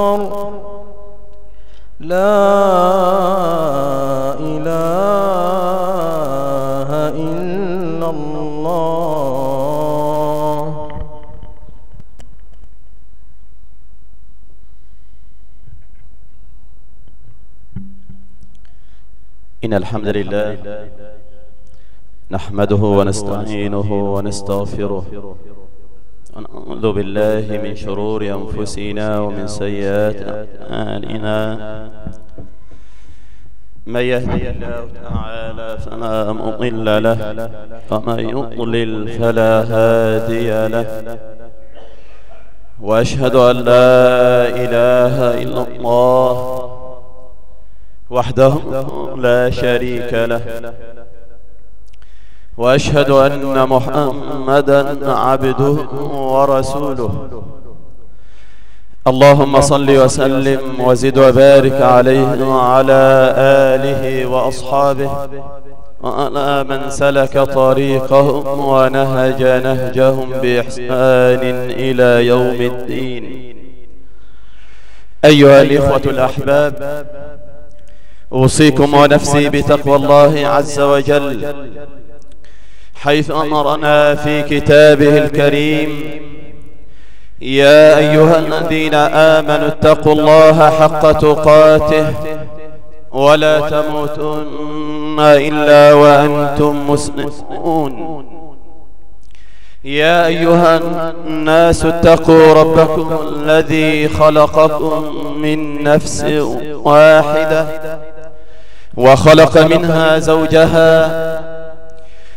أكبر لا إله إلا الله. إن الحمد لله نحمده ونستعينه ونستغفره. ونعوذ بالله من شرور أنفسنا ومن سيئات أعمالنا. من يهدي الله تعالى فلا مضل له ومن يضلل فلا هادي له. وأشهد أن لا إله إلا الله وحده لا شريك له. وأشهد أن محمدا عبده ورسوله. اللهم صل وسلم وزد وبارك عليه وعلى آله وأصحابه وعلى من سلك طريقهم ونهج نهجهم بإحسان إلى يوم الدين. أيها الإخوة الأحباب أوصيكم ونفسي بتقوى الله عز وجل. حيث أمرنا في كتابه الكريم. يا أيها الذين آمنوا اتقوا الله حق تقاته ولا تموتن إلا وأنتم مسلمون. يا أيها الناس اتقوا ربكم الذي خلقكم من نفس واحدة وخلق منها زوجها.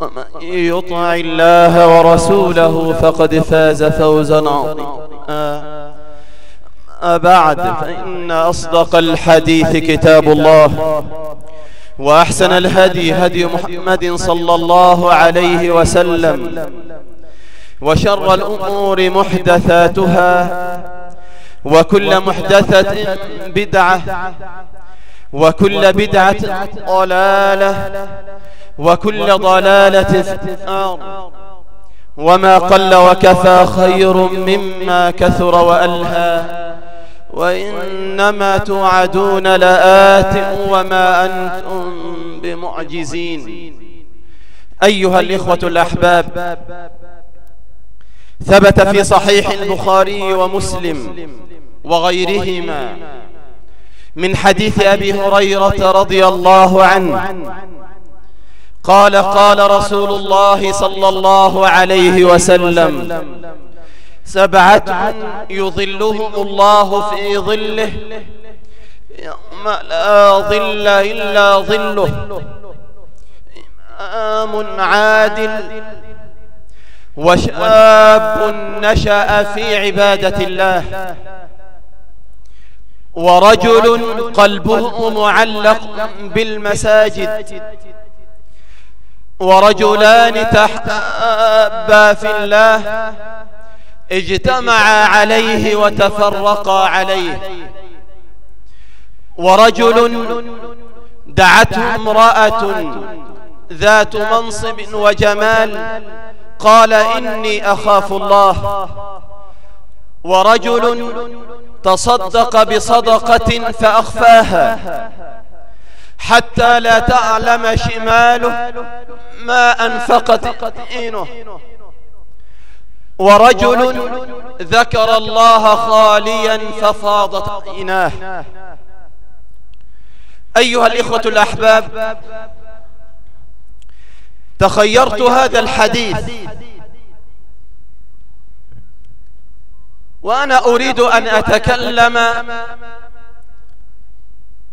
ومن يطع الله ورسوله فقد فاز فوزا عظيما. بعد فإن أصدق الحديث كتاب الله وأحسن الهدي هدي محمد صلى الله عليه وسلم وشر الأمور محدثاتها وكل محدثة بدعة وكل بدعة ضلالة وكل ضلالة في النار. وما قل وكفى خير مما كثر وألهى. وإنما توعدون لآت وما أنتم بمعجزين. أيها الإخوة الأحباب ثبت في صحيح البخاري ومسلم وغيرهما من حديث أبي هريرة رضي الله عنه. قال قال رسول الله صلى الله عليه وسلم سبعة يظلهم الله في ظله يوم لا ظل إلا ظله إمام عادل وشاب نشأ في عبادة الله ورجل قلبه معلق بالمساجد. ورجلان تحابا في الله اجتمعا عليه وتفرقا عليه. ورجل دعته امرأة ذات منصب وجمال قال إني أخاف الله. ورجل تصدق بصدقة فأخفاها. حتى لا تعلم شماله ما أنفقت إينه. ورجل ذكر الله خاليا ففاضت عيناه أيها الإخوة الأحباب تخيرت هذا الحديث. وأنا أريد أن أتكلم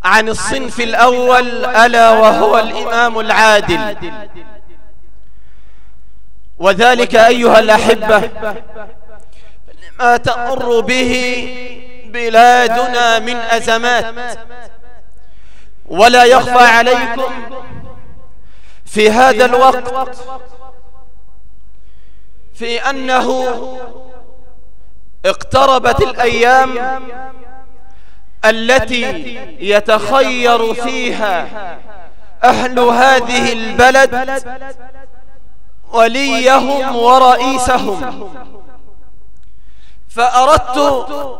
عن الصنف الأول ألا وهو الإمام العادل. وذلك أيها الأحبة ما تمر به بلادنا من أزمات ولا يخفى عليكم في هذا الوقت في أنه اقتربت الأيام التي يتخير فيها أهل هذه البلد وليهم ورئيسهم. فأردت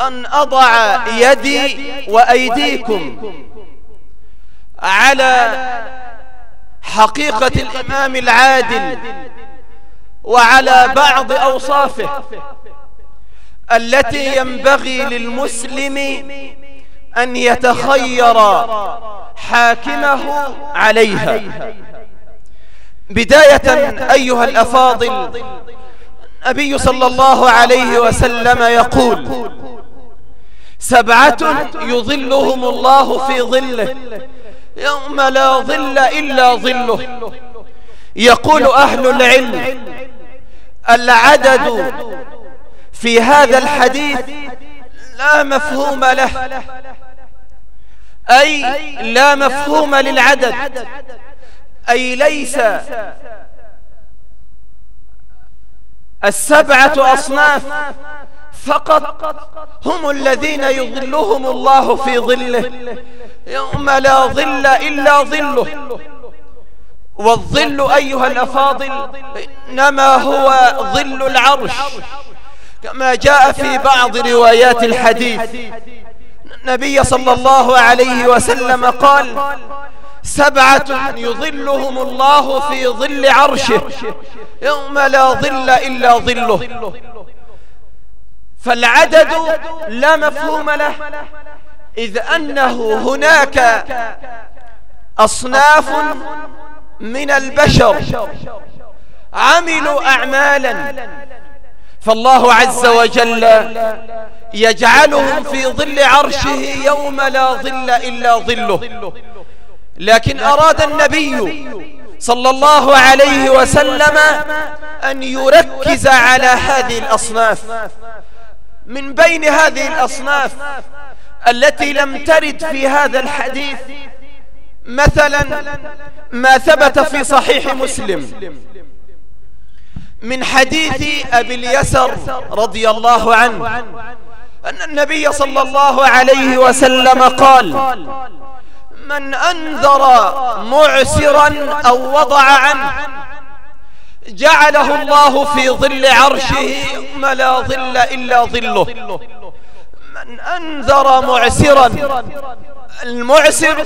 أن أضع يدي وأيديكم على حقيقة الإمام العادل وعلى بعض أوصافه. التي ينبغي للمسلم أن يتخير حاكمه عليها. بداية أيها الأفاضل النبي صلى الله عليه وسلم يقول سبعة يظلهم الله في ظله يوم لا ظل إلا ظله. يقول أهل العلم العدد في هذا الحديث لا مفهوم له. أي لا مفهوم للعدد. أي ليس السبعة أصناف فقط. هم الذين يظلهم الله في ظله. يوم لا ظل إلا ظله. والظل أيها الأفاضل إنما هو ظل العرش. كما جاء في بعض روايات الحديث. النبي صلى الله عليه وسلم قال سبعة يظلهم الله في ظل عرشه. يوم لا ظل إلا ظله. فالعدد لا مفهوم له. إذ أنه هناك أصناف من البشر عملوا أعمالا. فالله عز وجل يجعلهم في ظل عرشه يوم لا ظل إلا ظله. لكن أراد النبي صلى الله عليه وسلم أن يركز على هذه الأصناف. من بين هذه الأصناف التي لم ترد في هذا الحديث مثلا ما ثبت في صحيح مسلم. من حديث أبي اليسر رضي الله عنه أن النبي صلى الله عليه وسلم قال من أنذر معسرا أو وضع عنه جعله الله في ظل عرشه ما لا ظل إلا ظله. من أنذر معسرا المعسر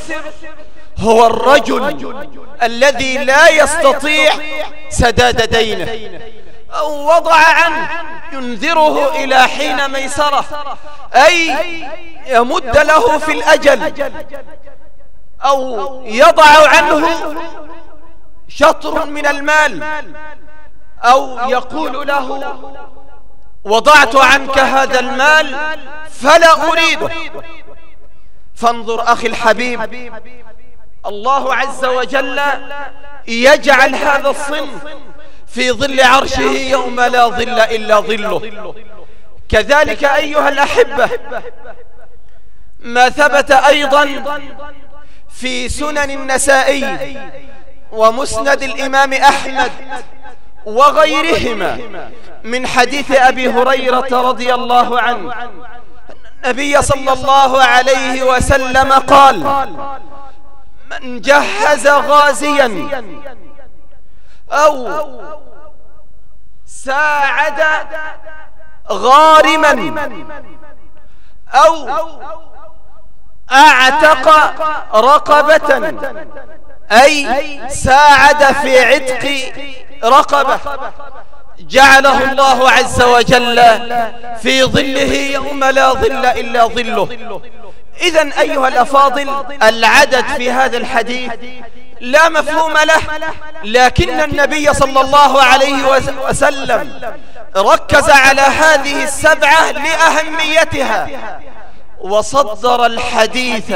هو الرجل الذي لا يستطيع سداد دينه. أو وضع عنه ينذره إلى حين ميسرة. أي يمد له في الأجل. أو يضع عنه شطر من المال. أو يقول له وضعت عنك هذا المال فلا أريده. فانظر أخي الحبيب الله عز وجل يجعل هذا الصنف في ظل عرشه يوم لا ظل إلا ظله. كذلك أيها الأحبة ما ثبت أيضا في سنن النسائي ومسند الإمام أحمد وغيرهما من حديث أبي هريرة رضي الله عنه. النبي صلى الله عليه وسلم قال من جهز غازيا أو ساعد غارما أو أعتق رقبة أي ساعد في عتق رقبة. جعله الله عز وجل في ظله يوم لا ظل إلا ظله. إذا أيها الأفاضل العدد في هذا الحديث لا مفهوم له لكن النبي صلى الله عليه وسلم ركز على هذه السبعة لأهميتها وصدر الحديث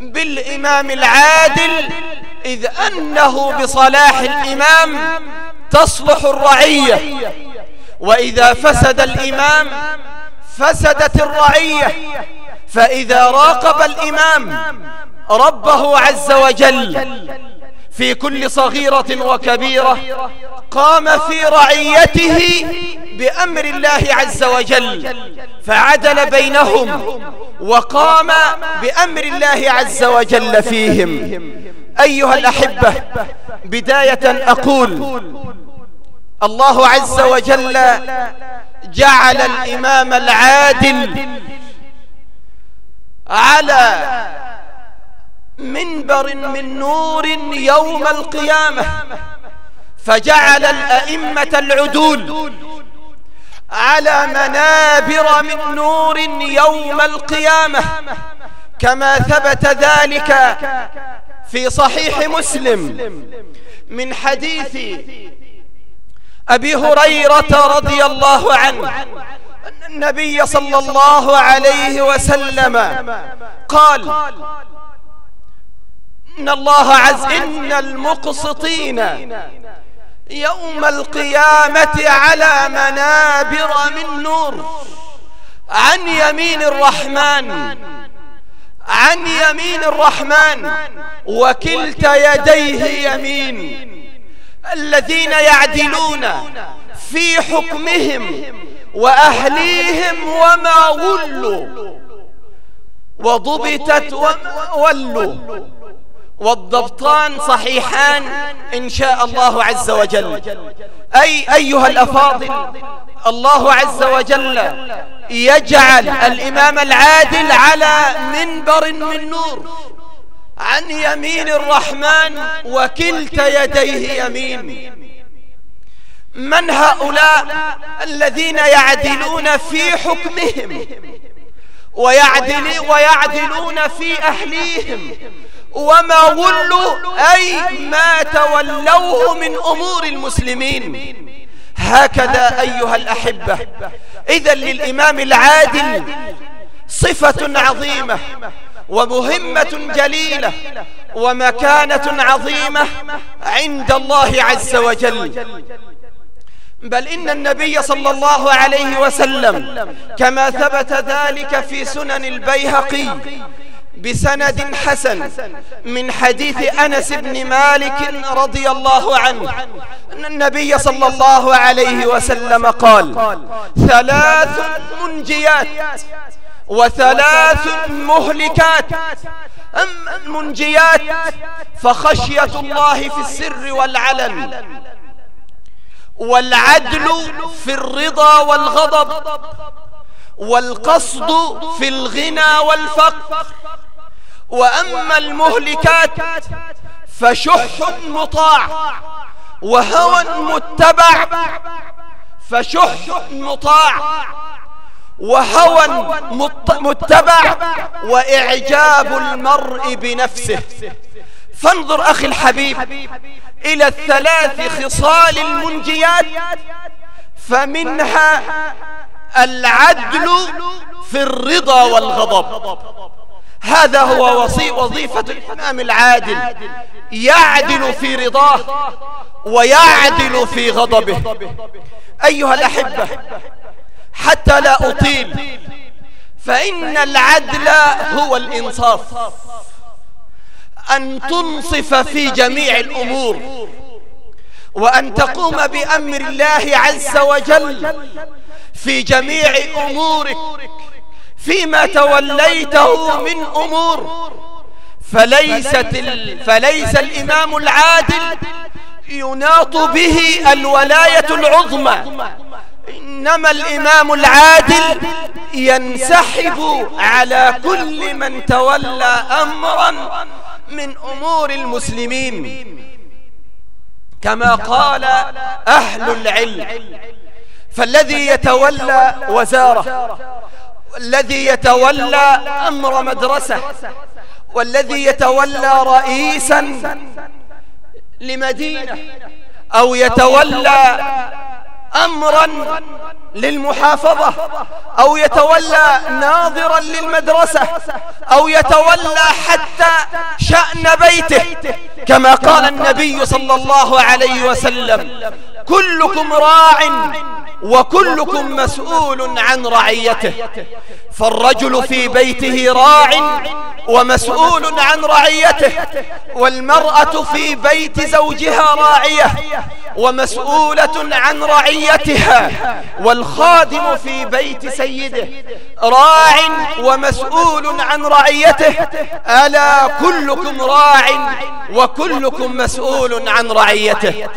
بالإمام العادل إذ أنه بصلاح الإمام تصلح الرعية وإذا فسد الإمام فسدت الرعية. فإذا راقب الإمام ربه عز وجل في كل صغيرة وكبيرة قام في رعيته بأمر الله عز وجل فعدل بينهم وقام بأمر الله عز وجل فيهم. أيها الأحبة بداية أقول الله عز وجل جعل الإمام العادل على منبر من نور يوم القيامة فجعل الأئمة العدول على منابر من نور يوم القيامة كما ثبت ذلك في صحيح مسلم من حديث أبي هريرة رضي الله عنه النبي صلى الله عليه وسلم قال إن الله عز إن المقسطين يوم القيامة على منابر من نور عن يمين الرحمن عن يمين الرحمن وكلتا يديه يمين الذين يعدلون في حكمهم وأهليهم وما ولوا. وضبطت وولوا والضبطان صحيحان إن شاء الله عز وجل. أي أيها الأفاضل الله عز وجل يجعل الإمام العادل على منبر من نور. عن يمين الرحمن وكلتا يديه يمين. من هؤلاء الذين يعدلون في حكمهم ويعدل ويعدلون في أهليهم وما ولوا أي ما تولوه من أمور المسلمين. هكذا أيها الأحبة. إذا للإمام العادل صفة عظيمة ومهمة جليلة ومكانة عظيمة عند الله عز وجل. بل إن النبي صلى الله عليه وسلم كما ثبت ذلك في سنن البيهقي بسند حسن من حديث أنس بن مالك رضي الله عنه. أن النبي صلى الله عليه وسلم قال ثلاث منجيات وثلاث مهلكات. أما المنجيات فخشية الله في السر والعلن. والعدل في الرضا والغضب والقصد في الغنى والفقر. وأما المهلكات فشح مطاع وهوى متبع فشح مطاع وهوى متبع وإعجاب المرء بنفسه. فانظر أخي الحبيب إلى الثلاث خصال المنجيات فمنها العدل في الرضا والغضب. هذا هو وظيفة الإمام العادل يعدل في رضاه ويعدل في غضبه. أيها الأحبة حتى لا أطيل فإن العدل هو الإنصاف. أن تنصف في جميع الأمور وأن تقوم بأمر الله عز وجل في جميع أمورك فيما توليته من أمور فليست. فليس الإمام العادل يناط به الولاية العظمى إنما الإمام العادل ينسحب على كل من تولى أمرا من أمور المسلمين. كما قال أهل العلم. فالذي يتولى وزارة. والذي يتولى أمر مدرسة. والذي يتولى رئيسا لمدينة. أو يتولى أمرا للمحافظة أو يتولى ناظرا للمدرسة أو يتولى حتى شأن بيته. كما قال النبي صلى الله عليه وسلم كلكم راع وكلكم مسؤول عن رعيته فالرجل في بيته راع ومسؤول عن رعيته والمرأة في بيت زوجها راعية ومسؤولة عن رعيتها والخادم في بيت سيده راع ومسؤول عن رعيته ألا كلكم راع وكلكم مسؤول عن رعيته.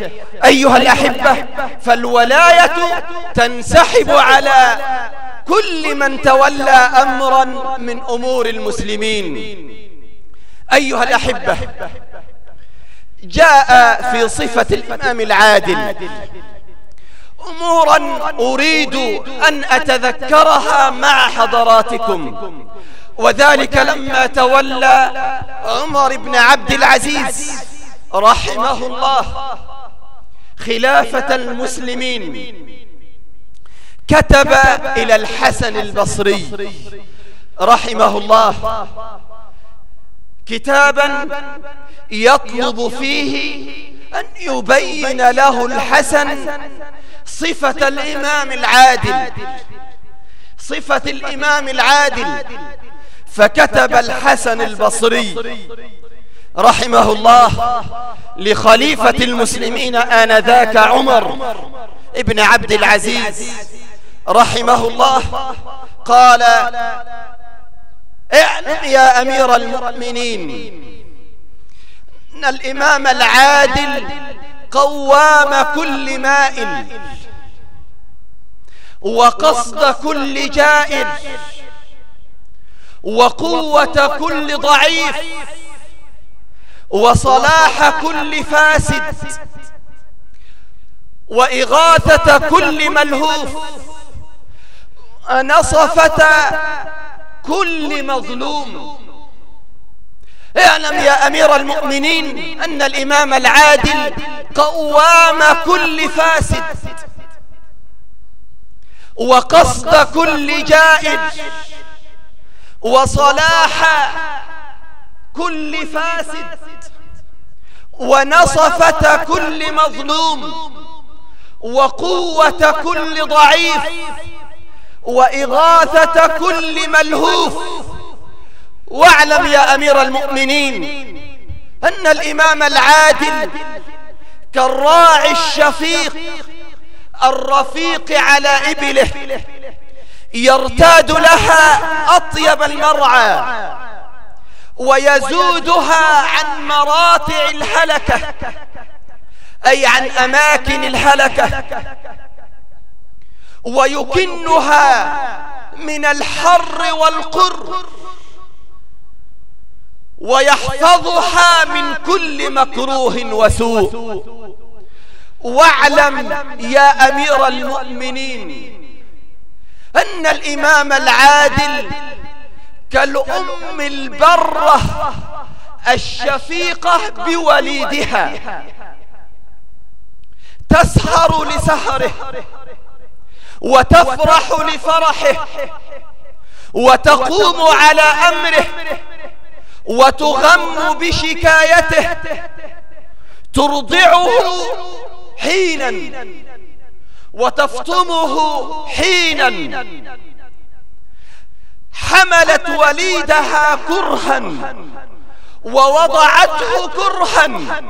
أيها الأحبة فالولاية تنسحب على كل من تولى أمرا من أمور المسلمين. أيها الأحبة جاء في صفة الإمام العادل. أمورا أريد أن أتذكرها مع حضراتكم. وذلك لما تولى عمر بن عبد العزيز رحمه الله خلافة المسلمين كتب إلى الحسن البصري رحمه الله كتابا يطلب فيه أن يبين له الحسن صفة الإمام العادل. صفة الإمام العادل. فكتب الحسن البصري رحمه الله لخليفة المسلمين آنذاك عمر ابن عبد العزيز رحمه الله. قال اعلم يا أمير المؤمنين أن الإمام العادل قوام كل مائل وقصد كل جائر. وقوة كل ضعيف وصلاح كل فاسد وإغاثة كل ملهوف نصفة كل مظلوم. اعلم يا أمير المؤمنين أن الإمام العادل قوام كل فاسد وقصد كل جائر وصلاح كل فاسد ونصفة كل مظلوم وقوة كل ضعيف وإغاثة كل ملهوف. واعلم يا أمير المؤمنين أن الإمام العادل كالراعي الشفيق الرفيق على إبله يرتاد لها أطيب المرعى ويزودها عن مراتع الهلكة أي عن أماكن الهلكة ويكنها من الحر والقر ويحفظها من كل مكروه وسوء. واعلم يا أمير المؤمنين أن الإمام العادل كالأم البرة الشفيقة بوليدها. تسهر لسهره وتفرح لفرحه وتقوم على أمره وتغم بشكايته ترضعه حينا. وتفطمه حينا. حملت وليدها كرها ووضعته كرها.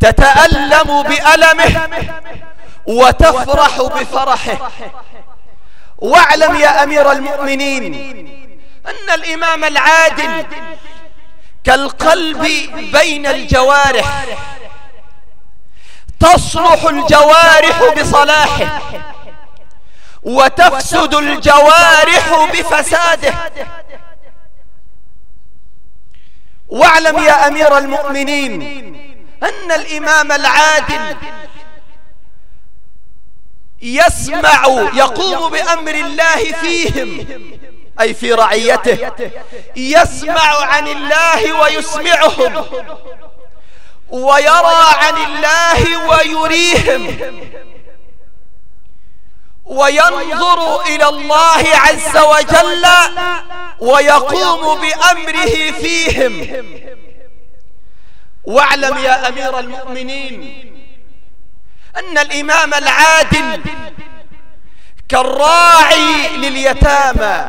تتألم بألمه وتفرح بفرحه. واعلم يا أمير المؤمنين أن الإمام العادل كالقلب بين الجوارح. تصلح الجوارح بصلاحه وتفسد الجوارح بفساده. واعلم يا أمير المؤمنين أن الإمام العادل يسمع يقوم بأمر الله فيهم أي في رعيته يسمع عن الله ويسمعهم. ويرى عن الله ويريهم. وينظر إلى الله عز وجل ويقوم بأمره فيهم. واعلم يا أمير المؤمنين أن الإمام العادل كالراعي لليتامى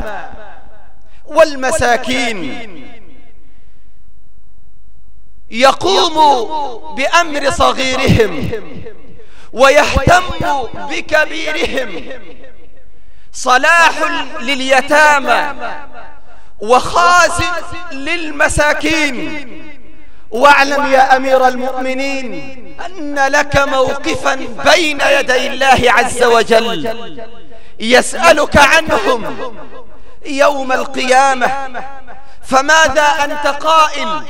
والمساكين. يقوم بأمر صغيرهم ويهتم بكبيرهم. صلاح لليتامى وخازن للمساكين. واعلم يا أمير المؤمنين أن لك موقفا بين يدي الله عز وجل. يسألك عنهم يوم القيامة. فماذا أنت قائل؟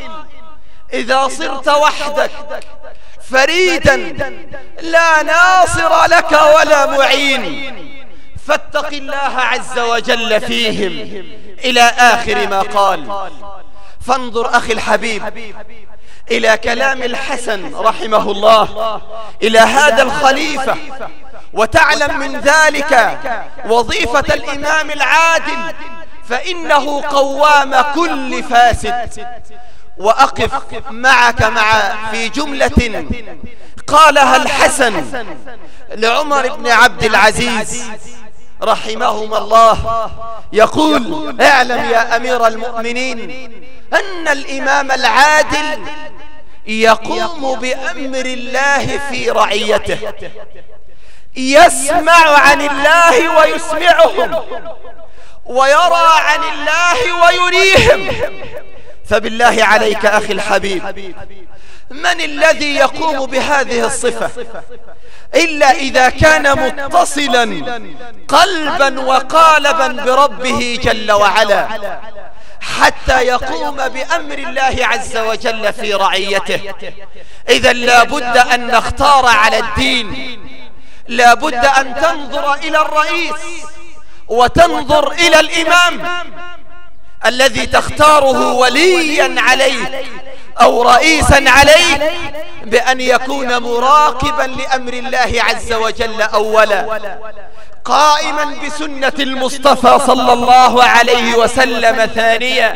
إذا صرت وحدك. فريدا لا ناصر لك ولا معين. فاتق الله عز وجل فيهم. إلى آخر ما قال. فانظر أخي الحبيب. إلى كلام الحسن رحمه الله. إلى هذا الخليفة. وتعلم من ذلك وظيفة الإمام العادل. فإنه قوام كل فاسد. وأقف معك مع في جملة قالها الحسن لعمر بن عبد العزيز رحمهما الله. يقول اعلم يا أمير المؤمنين أن الإمام العادل يقوم بأمر الله في رعيته يسمع عن الله ويسمعهم ويرى عن الله ويريهم فبالله عليك أخي الحبيب. من الذي يقوم بهذه الصفة؟ إلا إذا كان متصلا قلبا وقالبا بربه جل وعلا. حتى يقوم بأمر الله عز وجل في رعيته. إذا لابد أن نختار على الدين. لابد أن تنظر إلى الرئيس وتنظر إلى الإمام. الذي تختاره وليا عليه أو رئيسا عليه بأن يكون مراقبا لأمر الله عز وجل أولا قائما بسنة المصطفى صلى الله عليه وسلم ثانيا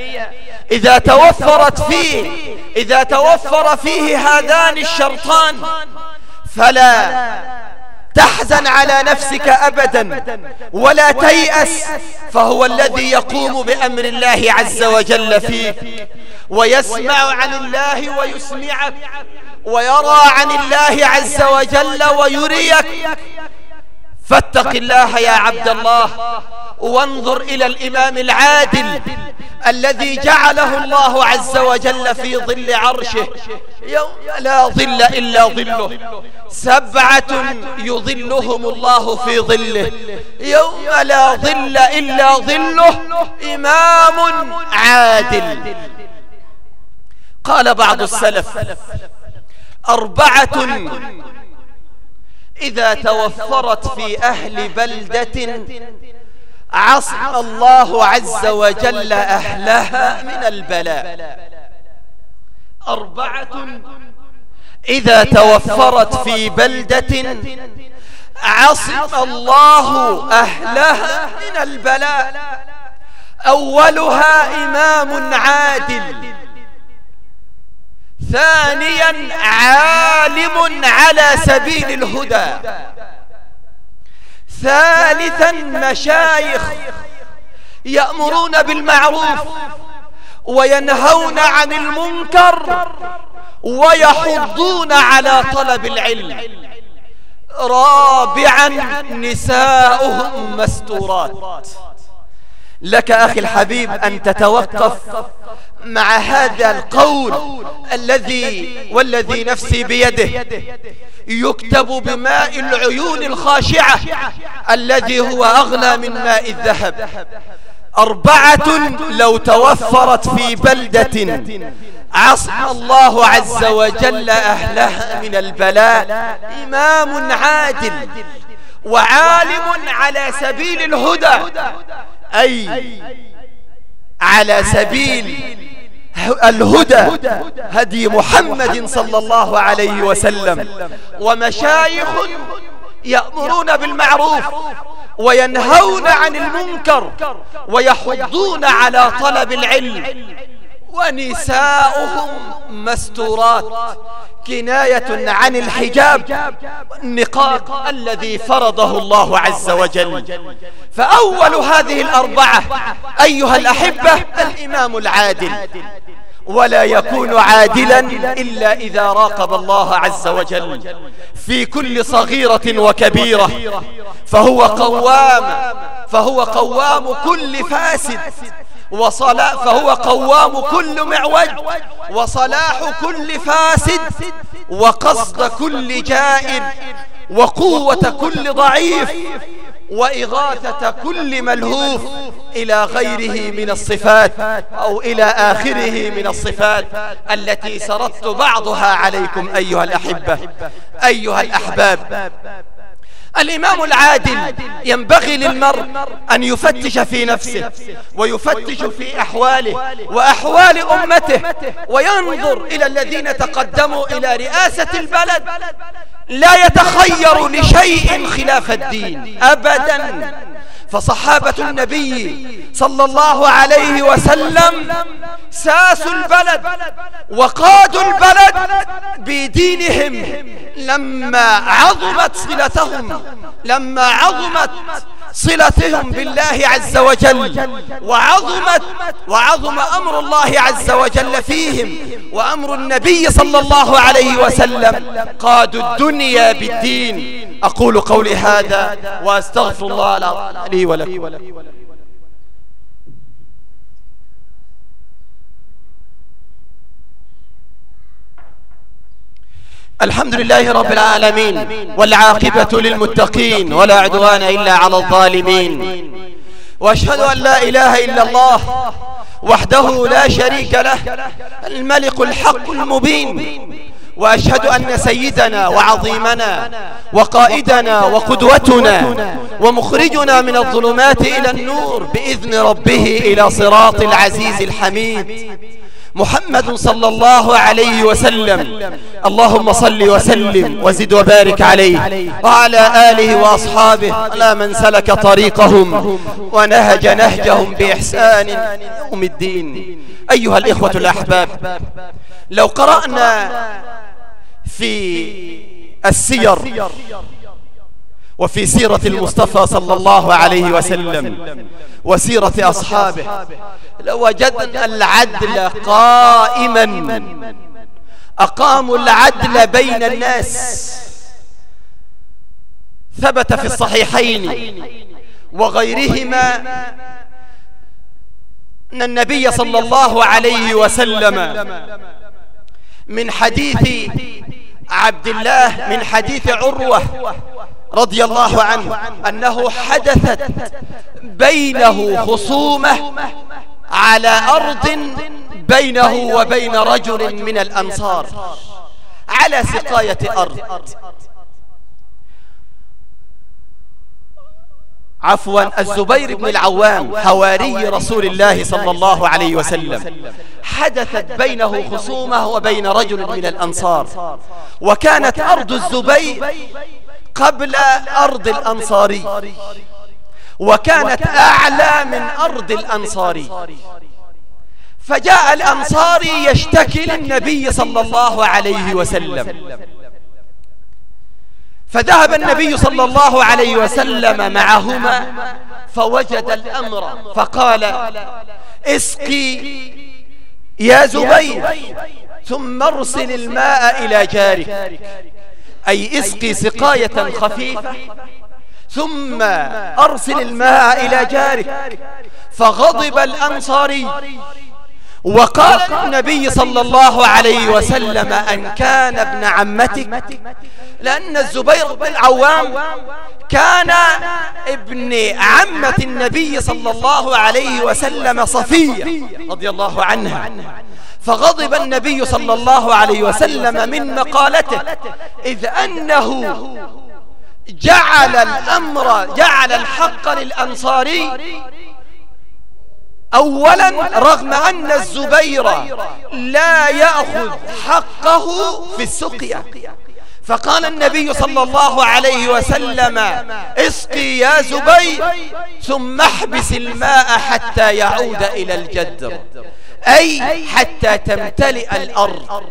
إذا توفرت فيه إذا توفر فيه هذان الشرطان فلا تحزن على نفسك أبدا ولا تيأس فهو الذي يقوم بأمر الله عز وجل فيك ويسمع عن الله ويسمعك ويرى عن الله عز وجل ويريك. فاتق الله يا عبد الله وانظر إلى الإمام العادل الذي جعله الله عز وجل في ظل عرشه. يوم لا ظل إلا ظله. سبعة يظلهم الله في ظله. يوم لا ظل إلا ظله. إمام عادل. قال بعض السلف أربعة إذا توفرت في أهل بلدة عصم الله عز وجل أهلها من البلاء. أربعة إذا توفرت في بلدة عصم الله أهلها من البلاء. أولها إمام عادل. ثانيا عالم على سبيل الهدى. ثالثا مشايخ يأمرون بالمعروف وينهون عن المنكر ويحضون على طلب العلم. رابعا نساؤهم مستورات. لك أخي الحبيب أن تتوقف مع هذا القول الذي والذي نفسي بيده يكتب بماء العيون الخاشعة الذي هو أغلى من ماء الذهب. أربعة لو توفرت في بلدة عصم الله عز وجل أهلها من البلاء. إمام عادل وعالم على سبيل الهدى. أي على سبيل الهدى هدي محمد صلى الله عليه وسلم. ومشايخ يأمرون بالمعروف وينهون عن المنكر ويحضون على طلب العلم. ونساؤهم مستورات. كناية عن الحجاب النقاب الذي فرضه الله عز وجل. فأول هذه الأربعة أيها الأحبة الإمام العادل. ولا يكون عادلا إلا إذا راقب الله عز وجل في كل صغيرة وكبيرة. فهو قوام فهو قوام كل فاسد. وصلاح فهو قوام كل معوج. وصلاح كل فاسد. وقصد كل جائر. وقوة كل ضعيف. وإغاثة كل ملهوف. إلى غيره من الصفات. أو إلى آخره من الصفات. التي سردت بعضها عليكم أيها الأحبة. أيها الأحباب. الإمام العادل ينبغي للمرء أن يفتش في نفسه ويفتش في أحواله وأحوال أمته وينظر إلى الذين تقدموا إلى رئاسة البلد لا يتخير لشيء خلاف الدين أبدا. فصحابة النبي صلى الله عليه وسلم ساسوا البلد وقادوا البلد بدينهم. لما عظمت صلتهم لما عظمت صلتهم بالله عز وجل وعظمت وعظم أمر الله عز وجل فيهم وأمر النبي صلى الله عليه وسلم قادوا الدنيا بالدين. أقول قولي هذا وأستغفر الله لي ولكم. الحمد لله رب العالمين والعاقبة للمتقين ولا عدوان إلا على الظالمين وأشهد أن لا إله إلا الله وحده لا شريك له الملك الحق المبين وأشهد أن سيدنا وعظيمنا وقائدنا وقدوتنا ومخرجنا من الظلمات إلى النور بإذن ربه إلى صراط العزيز الحميد محمد صلى الله عليه وسلم. اللهم صل وسلم وزد وبارك عليه وعلى آله وأصحابه على من سلك طريقهم ونهج نهجهم بإحسان يوم الدين. أيها الإخوة الأحباب لو قرأنا في السير وفي سيرة المصطفى صلى الله عليه وسلم وسيرة أصحابه لوجدنا العدل قائما. أقاموا العدل بين الناس. ثبت في الصحيحين وغيرهما أن النبي صلى الله عليه وسلم من حديث عبد الله من حديث عروة رضي الله عنه أنه حدثت بينه خصومة على أرض بينه وبين رجل من الأنصار على سقاية أرض. عفوا الزبير بن العوام حواري رسول الله صلى الله عليه وسلم حدثت بينه خصومة وبين رجل من الأنصار وكانت أرض الزبير قبل أرض الأنصاري وكانت أعلى من أرض الأنصاري فجاء الأنصاري يشتكي للنبي صلى الله عليه وسلم. فذهب النبي صلى الله عليه وسلم معهما فوجد الأمر. فقال اسقي يا زبير ثم ارسل الماء إلى جارك. أي اسقي سقاية خفيفة. ثم أرسل الماء إلى جارك. فغضب الأنصاري. وقال النبي صلى الله عليه وسلم أن كان ابن عمتك. لأن الزبير بن العوام كان ابن عمة النبي صلى الله عليه وسلم صفية رضي الله عنها. فغضب النبي صلى الله عليه وسلم من مقالته إذ أنه جعل الأمر جعل الحق للأنصاري أولا رغم أن الزبير لا يأخذ حقه في السقيا. فقال النبي صلى الله عليه وسلم اسقي يا زبير ثم احبس الماء حتى يعود إلى الجدر. أي حتى تمتلئ الأرض.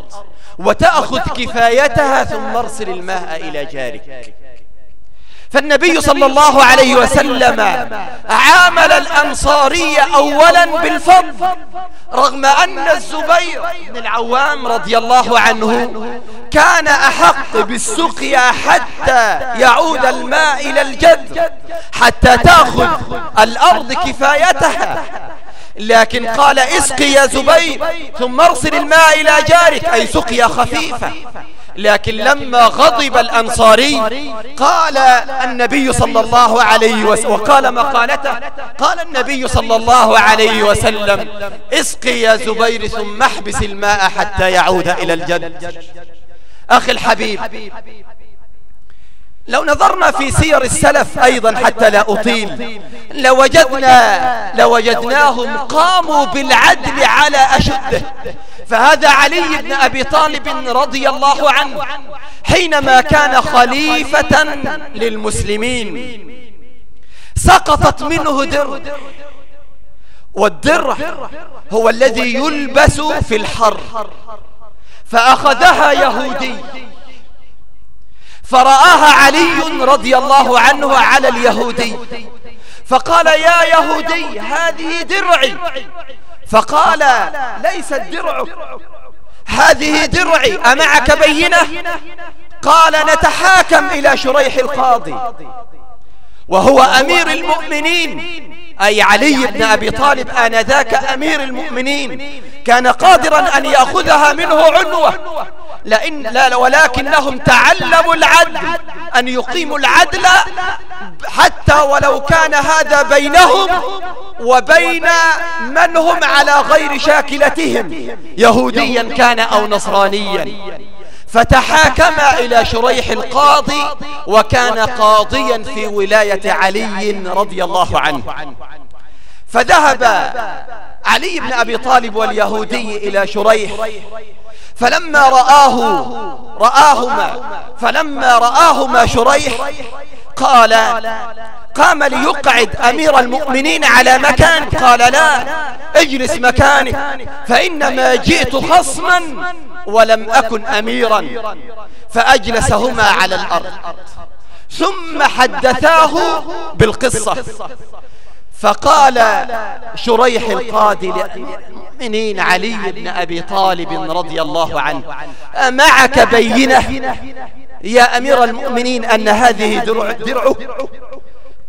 وتأخذ كفايتها ثم أرسل الماء إلى جارك. فالنبي صلى الله عليه وسلم عامل الأنصاري أولا بالفضل رغم أن الزبير بن العوام رضي الله عنه كان أحق بالسقيا حتى يعود الماء إلى الجد حتى تأخذ الأرض كفايتها. لكن قال اسقي يا زبير ثم ارسل الماء إلى جارك أي سقيا خفيفة لكن لما غضب الأنصاري قال النبي صلى الله عليه وسلم. وقال مقالته قال النبي صلى الله عليه وسلم اسقي يا زبير ثم احبس الماء حتى يعود إلى الجد. أخي الحبيب لو نظرنا في سير السلف أيضا حتى لا أطيل. لوجدنا لوجدناهم قاموا بالعدل على أشده. فهذا علي بن أبي طالب رضي الله عنه حينما كان خليفة للمسلمين. سقطت منه در والدر هو الذي يلبس في الحر. فأخذها يهودي. فرآها علي رضي الله عنه على اليهودي. فقال يا يهودي هذه درعي. فقال ليست درعك هذه درعي أمعك بينة؟ قال نتحاكم إلى شريح القاضي. وهو أمير المؤمنين. أي علي بن أبي طالب آنذاك أمير المؤمنين. كان قادرا أن يأخذها منه عنوة. لأن لا ولكنهم تعلموا العدل. أن يقيموا العدل حتى ولو كان هذا بينهم وبين من هم على غير شاكلتهم. يهوديا كان أو نصرانيا. فتحاكم إلى شريح القاضي وكان قاضيا في ولاية علي رضي الله عنه. فذهب علي بن أبي طالب واليهودي إلى شريح فلما رآه رآهما فلما رآهما شريح قال قام ليقعد أمير المؤمنين على مكان قال لا اجلس مكانك فإنما جئت خصما ولم أكن أميرا فأجلسهما على الأرض ثم حدثاه بالقصة. فقال شريح القاضي للمؤمنين علي بن أبي طالب رضي الله عنه أمعك بينة؟ يا أمير المؤمنين أن هذه درع درعه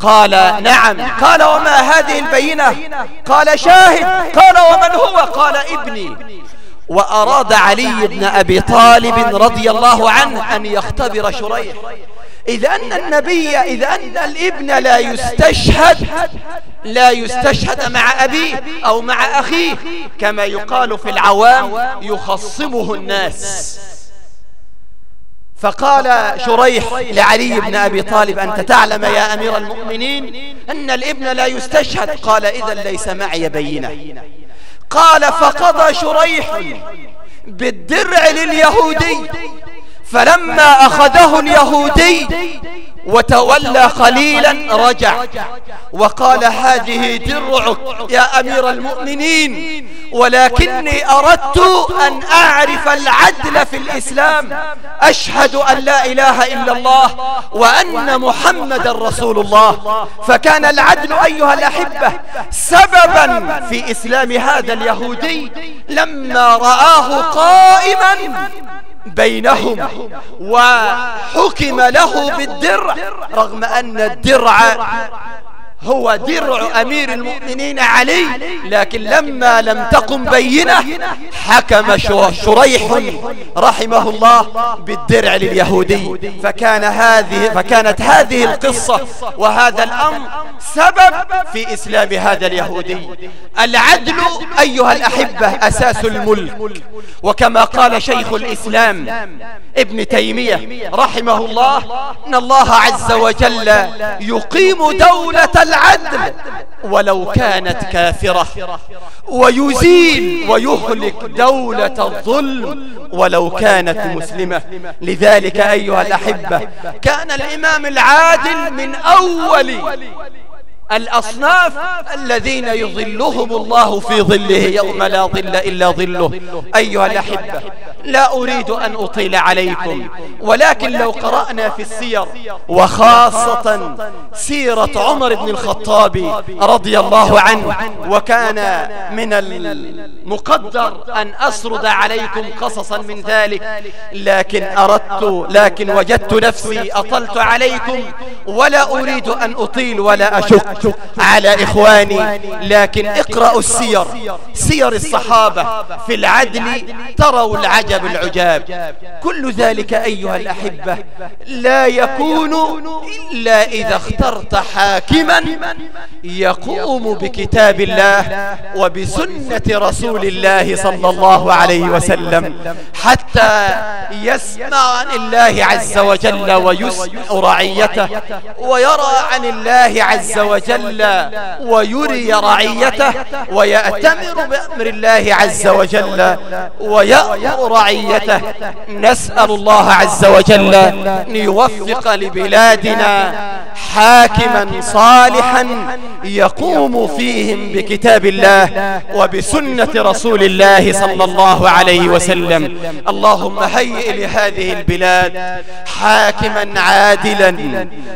قال نعم. قال وما هذه البينة؟ قال شاهد. قال ومن هو؟ قال ابني. وأراد علي بن أبي طالب رضي الله عنه أن يختبر شريح. إذا أن النبي إذا أن الابن لا يستشهد لا يستشهد مع أبيه أو مع أخيه. كما يقال في العوام يخصمه الناس. فقال شريح لعلي بن أبي طالب أنت تعلم يا أمير المؤمنين أن الابن لا يستشهد. قال إذا ليس معي بينة. قال فقضى شريح بالدرع لليهودي فلما أخذه اليهودي وتولى قليلا رجع. وقال هذه درعك يا أمير المؤمنين. ولكني أردت أن أعرف العدل في الإسلام. أشهد أن لا إله إلا الله وأن محمد رسول الله. فكان العدل أيها الأحبة سببا في إسلام هذا اليهودي. لما رآه قائما. بينهم وحكم له بالدرع رغم أن الدرع هو درع أمير المؤمنين علي لكن لما لم تقم بينة حكم شريح رحمه الله بالدرع لليهودي. فكان هذه فكانت هذه القصة وهذا الأمر سبب في إسلام هذا اليهودي. العدل أيها الأحبة أساس الملك. وكما قال شيخ الإسلام ابن تيمية رحمه الله إن الله عز وجل يقيم دولة العدل ولو كانت كافرة. ويزيل ويهلك دولة الظلم ولو كانت مسلمة. لذلك أيها الأحبة كان الإمام العادل من أول الأصناف الذين يظلهم الله في ظله يوم لا ظل إلا ظله. أيها الأحبة لا أريد أن أطيل عليكم ولكن لو قرأنا في السير وخاصة سيرة عمر بن الخطاب رضي الله عنه وكان من المقدر أن أسرد عليكم قصصا من ذلك لكن أردت لكن وجدت نفسي أطلت عليكم ولا أريد أن أطيل ولا أشك على إخواني لكن اقرأوا السير سير الصحابة في العدل تروا العجب العجاب. كل ذلك أيها الأحبة. لا يكون إلا إذا اخترت حاكما يقوم بكتاب الله وبسنة رسول الله صلى الله عليه وسلم حتى يسمع عن الله عز وجل ويسمع رعيته ويرى عن الله عز وجل وجل ويري رعيته ويأتمر بأمر الله عز وجل ويأمر رعيته نسأل الله عز وجل أن يوفق لبلادنا حاكما صالحا يقوم فيهم بكتاب الله وبسنة رسول الله صلى الله عليه وسلم. اللهم هيئ لهذه البلاد حاكما عادلا.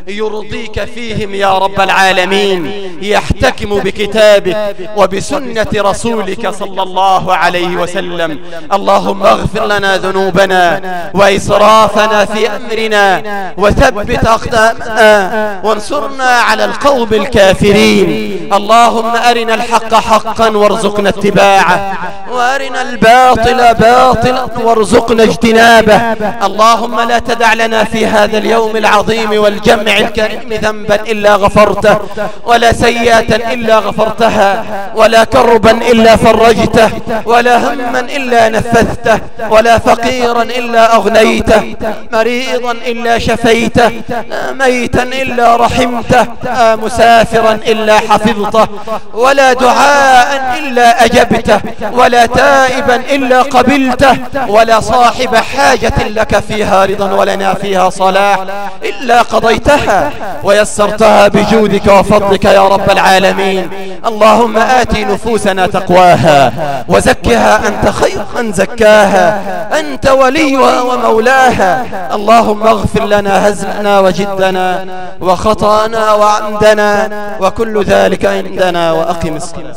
يرضيك فيهم يا رب العالمين. يحتكم بكتابك وبسنة رسولك صلى الله عليه وسلم. اللهم اغفر لنا ذنوبنا وإسرافنا في أمرنا. وثبت أقدامنا وانصرنا على القوم الكافرين. اللهم أرنا الحق حقا وارزقنا اتباعه. وأرنا الباطل باطلا وارزقنا اجتنابه. اللهم لا تدع لنا في هذا اليوم العظيم والجمع الكريم ذنبا إلا غفرته ولا سيئة إلا غفرتها ولا كربا إلا فرجته ولا هما إلا نفذته ولا فقيرا إلا أغنيته مريضا إلا شفيته ميتا إلا رحمته مسافرا إلا حفظته ولا دعاء إلا أجبته ولا تائبا إلا قبلته ولا صاحب حاجة لك فيها رضا ولنا فيها صلاح إلا قضيتها ويسرتها بجودك وفضلك يا رب العالمين. اللهم آت نفوسنا تقواها وزكها أنت خير من زكاها أنت وليها ومولاها. اللهم اغفر لنا هزلنا وجدنا وخطأنا وعمدنا وكل ذلك عندنا وأقم الصلاة.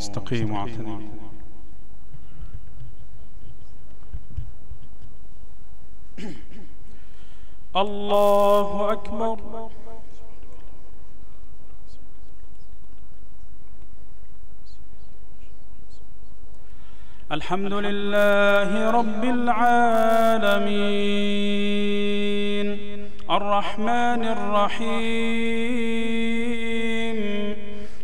استقيموا اعتدلوا الله أكبر. الحمد لله رب العالمين. الرحمن الرحيم.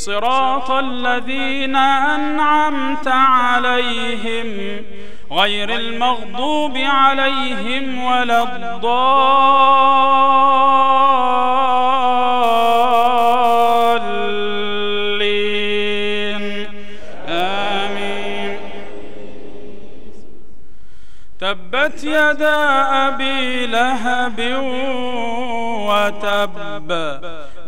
صراط الذين أنعمت عليهم غير المغضوب عليهم ولا الضالين. آمين. تبت يدا أبي لهب وتب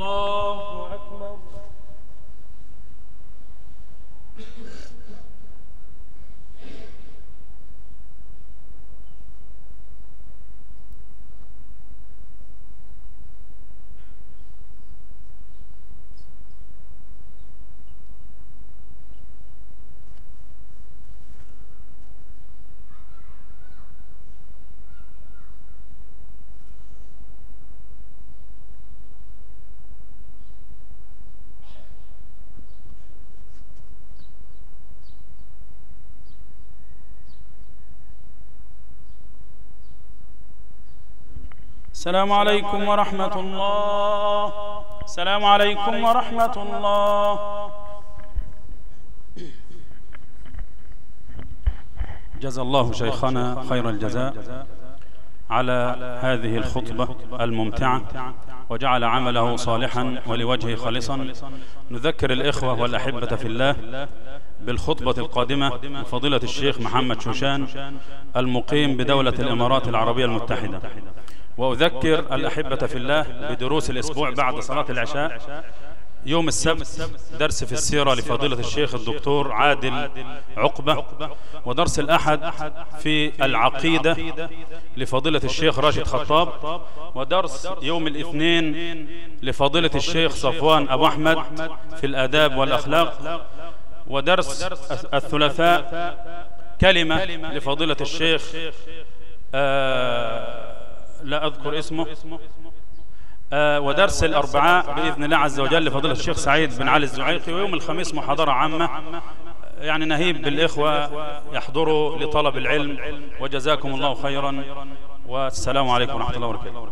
Allah. السلام عليكم ورحمة الله. السلام عليكم ورحمة الله. جزا الله شيخنا خير الجزاء على هذه الخطبة الممتعة وجعل عمله صالحا ولوجهه خالصا. نذكر الإخوة والأحبة في الله بالخطبة القادمة فضيلة الشيخ محمد شوشان المقيم بدولة الإمارات العربية المتحدة. وأذكر الأحبة في الله بدروس الأسبوع بعد صلاة العشاء. يوم السبت درس في السيرة لفضيلة الشيخ الدكتور عادل عقبة. ودرس الأحد في العقيدة لفضيلة الشيخ راشد خطاب. ودرس يوم الاثنين لفضيلة الشيخ صفوان أبو أحمد في الآداب والأخلاق. ودرس الثلاثاء كلمة لفضيلة الشيخ. آه لا أذكر اسمه. آه ودرس الأربعاء بإذن الله عز وجل لفضيلة الشيخ سعيد بن علي الزعيقي ويوم الخميس محاضرة عامة. يعني نهيب بالإخوة يحضروا لطلب العلم. وجزاكم الله خيرا. والسلام عليكم ورحمة الله وبركاته.